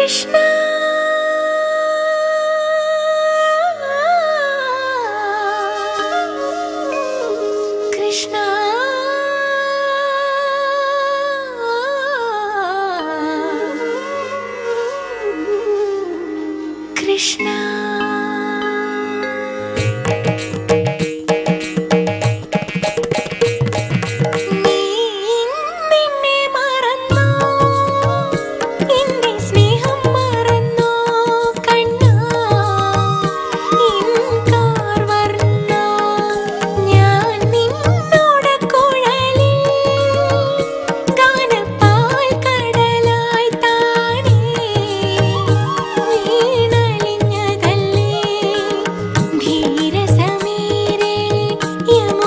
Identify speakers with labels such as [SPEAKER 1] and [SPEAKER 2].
[SPEAKER 1] Krishna Krishna Krishna Yeah.